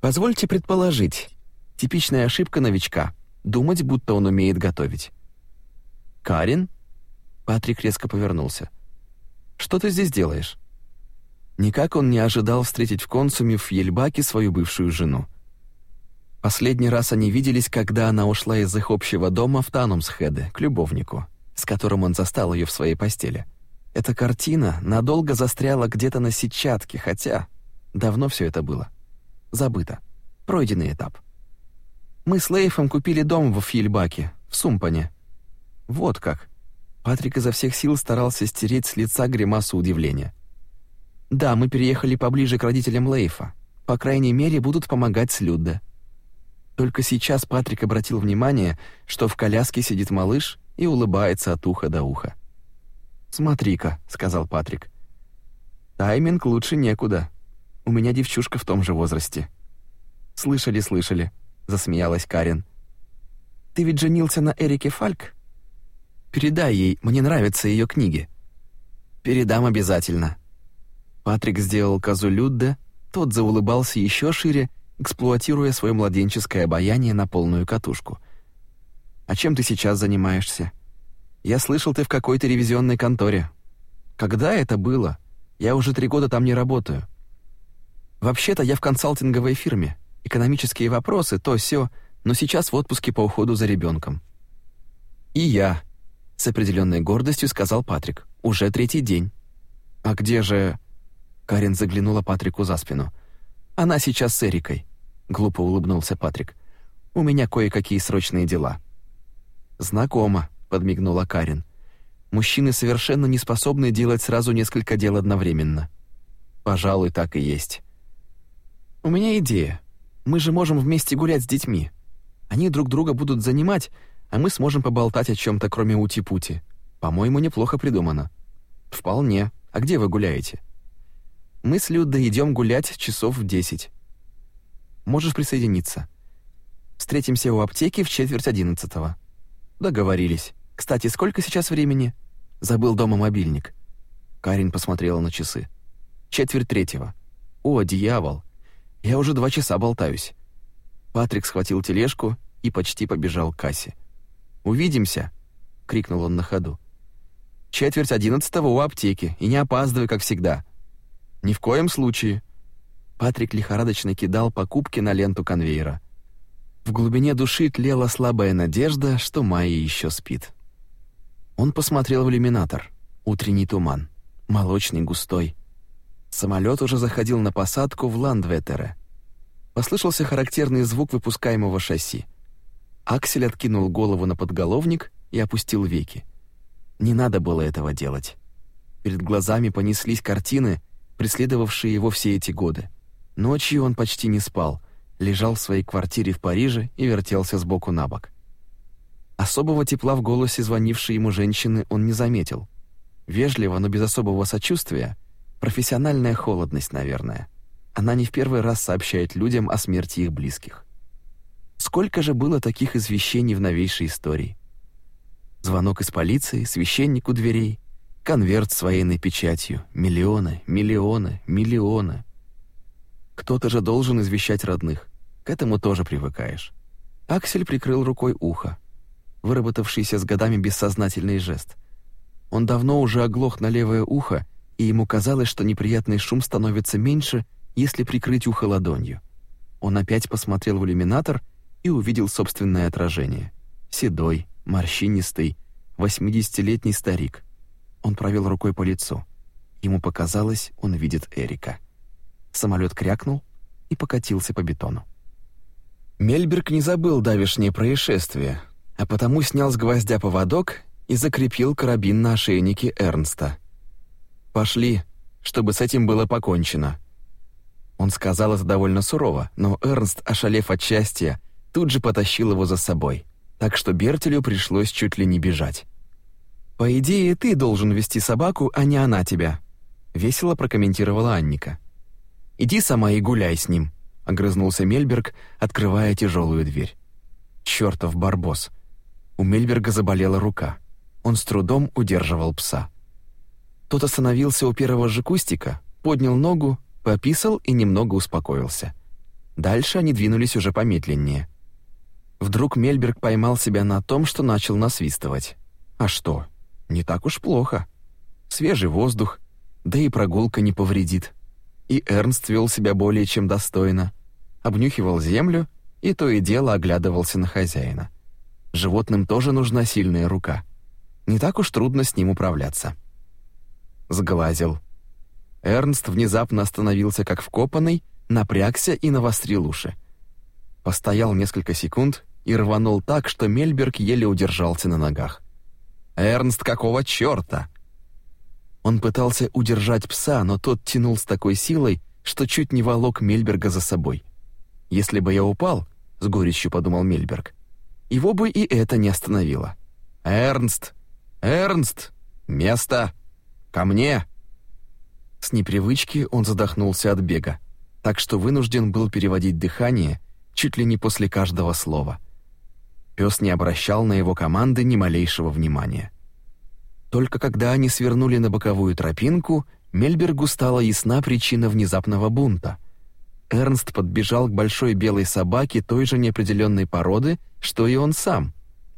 Speaker 1: Позвольте предположить. Типичная ошибка новичка — думать, будто он умеет готовить. «Карин?» Патрик резко повернулся. «Что ты здесь делаешь?» Никак он не ожидал встретить в консуме в Ельбаке свою бывшую жену. Последний раз они виделись, когда она ушла из их общего дома в Танумсхеде к любовнику, с которым он застал ее в своей постели — эта картина надолго застряла где-то на сетчатке, хотя давно все это было. Забыто. Пройденный этап. Мы с Лейфом купили дом в Фильбаке, в Сумпане. Вот как. Патрик изо всех сил старался стереть с лица гримасу удивления. Да, мы переехали поближе к родителям Лейфа. По крайней мере, будут помогать с Людда. Только сейчас Патрик обратил внимание, что в коляске сидит малыш и улыбается от уха до уха. «Смотри-ка», — сказал Патрик. «Тайминг лучше некуда. У меня девчушка в том же возрасте». «Слышали, слышали», — засмеялась Карин. «Ты ведь женился на Эрике Фальк?» «Передай ей, мне нравятся ее книги». «Передам обязательно». Патрик сделал козу Людда, тот заулыбался еще шире, эксплуатируя свое младенческое обаяние на полную катушку. «А чем ты сейчас занимаешься?» Я слышал, ты в какой-то ревизионной конторе. Когда это было? Я уже три года там не работаю. Вообще-то я в консалтинговой фирме. Экономические вопросы, то все, но сейчас в отпуске по уходу за ребенком. И я, с определенной гордостью сказал Патрик. Уже третий день. А где же Карен заглянула Патрику за спину. Она сейчас с Эрикой, глупо улыбнулся Патрик. У меня кое-какие срочные дела. Знакомо, подмигнула Карен. Мужчины совершенно не способны делать сразу несколько дел одновременно. Пожалуй, так и есть. У меня идея. Мы же можем вместе гулять с детьми. Они друг друга будут занимать, а мы сможем поболтать о чем то кроме ути-пути. По-моему, неплохо придумано. Вполне. А где вы гуляете? Мы с Людой идем гулять часов в десять. Можешь присоединиться. Встретимся у аптеки в четверть одиннадцатого. Договорились. Кстати, сколько сейчас времени? Забыл дома мобильник. Карин посмотрела на часы. Четверть третьего. О, дьявол. Я уже два часа болтаюсь. Патрик схватил тележку и почти побежал к кассе. Увидимся, крикнул он на ходу. Четверть одиннадцатого у аптеки, и не опаздывай, как всегда. Ни в коем случае. Патрик лихорадочно кидал покупки на ленту конвейера. В глубине души тлела слабая надежда, что Майя еще спит. Он посмотрел в иллюминатор. Утренний туман, молочный, густой. Самолет уже заходил на посадку в Ландветере. Послышался характерный звук выпускаемого шасси. Аксель откинул голову на подголовник и опустил веки. Не надо было этого делать. Перед глазами понеслись картины, преследовавшие его все эти годы. Ночью он почти не спал, лежал в своей квартире в Париже и вертелся с боку на бок. Особого тепла в голосе звонившей ему женщины он не заметил. Вежливо, но без особого сочувствия, профессиональная холодность, наверное. Она не в первый раз сообщает людям о смерти их близких. Сколько же было таких извещений в новейшей истории? Звонок из полиции, священник у дверей, конверт с военной печатью, миллионы, миллионы, миллионы. Кто-то же должен извещать родных. К этому тоже привыкаешь. Аксель прикрыл рукой ухо выработавшийся с годами бессознательный жест. Он давно уже оглох на левое ухо, и ему казалось, что неприятный шум становится меньше, если прикрыть ухо ладонью. Он опять посмотрел в иллюминатор и увидел собственное отражение. Седой, морщинистый, 80-летний старик. Он провел рукой по лицу. Ему показалось, он видит Эрика. Самолет крякнул и покатился по бетону. Мельберг не забыл давешнее происшествие, а потому снял с гвоздя поводок и закрепил карабин на ошейнике Эрнста. «Пошли, чтобы с этим было покончено». Он сказал это довольно сурово, но Эрнст, ошалев от счастья, тут же потащил его за собой, так что Бертелю пришлось чуть ли не бежать. «По идее, ты должен вести собаку, а не она тебя», — весело прокомментировала Анника. «Иди сама и гуляй с ним», — огрызнулся Мельберг, открывая тяжелую дверь. «Чёртов барбос! У Мельберга заболела рука. Он с трудом удерживал пса. Тот остановился у первого же кустика, поднял ногу, пописал и немного успокоился. Дальше они двинулись уже помедленнее. Вдруг Мельберг поймал себя на том, что начал насвистывать. А что? Не так уж плохо. Свежий воздух, да и прогулка не повредит. И Эрнст вел себя более чем достойно. Обнюхивал землю и то и дело оглядывался на хозяина. Животным тоже нужна сильная рука. Не так уж трудно с ним управляться. Сглазил. Эрнст внезапно остановился как вкопанный, напрягся и навострил уши. Постоял несколько секунд и рванул так, что Мельберг еле удержался на ногах. «Эрнст, какого чёрта?» Он пытался удержать пса, но тот тянул с такой силой, что чуть не волок Мельберга за собой. «Если бы я упал», — с горечью подумал Мельберг, его бы и это не остановило. «Эрнст! Эрнст! Место! Ко мне!» С непривычки он задохнулся от бега, так что вынужден был переводить дыхание чуть ли не после каждого слова. Пёс не обращал на его команды ни малейшего внимания. Только когда они свернули на боковую тропинку, Мельбергу стала ясна причина внезапного бунта — Эрнст подбежал к большой белой собаке той же неопределенной породы, что и он сам,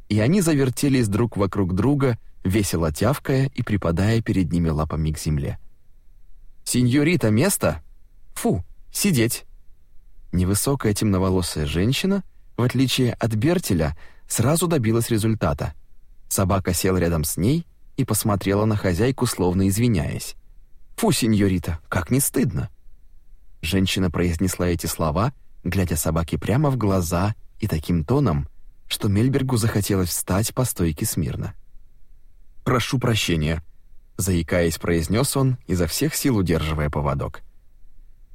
Speaker 1: и они завертелись друг вокруг друга, весело тявкая и припадая передними лапами к земле. «Синьорита, место? Фу, сидеть!» Невысокая темноволосая женщина, в отличие от Бертеля, сразу добилась результата. Собака сел рядом с ней и посмотрела на хозяйку, словно извиняясь. «Фу, сеньорита, как не стыдно!» Женщина произнесла эти слова, глядя собаке прямо в глаза и таким тоном, что Мельбергу захотелось встать по стойке смирно. «Прошу прощения», — заикаясь, произнес он, изо всех сил удерживая поводок.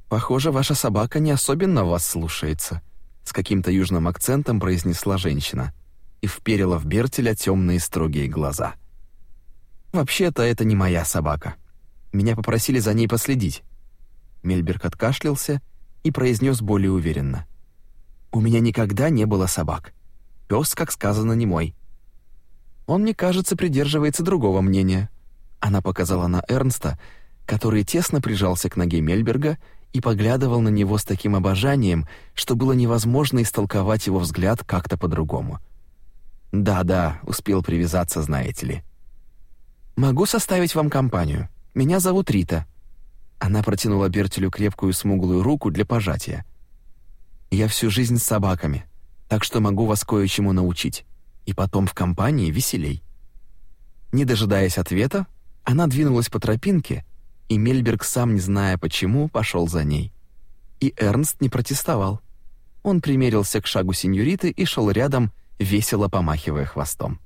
Speaker 1: «Похоже, ваша собака не особенно вас слушается», — с каким-то южным акцентом произнесла женщина и вперила в Бертеля темные строгие глаза. «Вообще-то это не моя собака. Меня попросили за ней последить. Мельберг откашлялся и произнес более уверенно. «У меня никогда не было собак. Пес, как сказано, не мой». «Он, мне кажется, придерживается другого мнения». Она показала на Эрнста, который тесно прижался к ноге Мельберга и поглядывал на него с таким обожанием, что было невозможно истолковать его взгляд как-то по-другому. «Да-да, успел привязаться, знаете ли». «Могу составить вам компанию. Меня зовут Рита», она протянула Бертелю крепкую смуглую руку для пожатия. «Я всю жизнь с собаками, так что могу вас кое-чему научить. И потом в компании веселей». Не дожидаясь ответа, она двинулась по тропинке, и Мельберг, сам не зная почему, пошел за ней. И Эрнст не протестовал. Он примерился к шагу сеньориты и шел рядом, весело помахивая хвостом.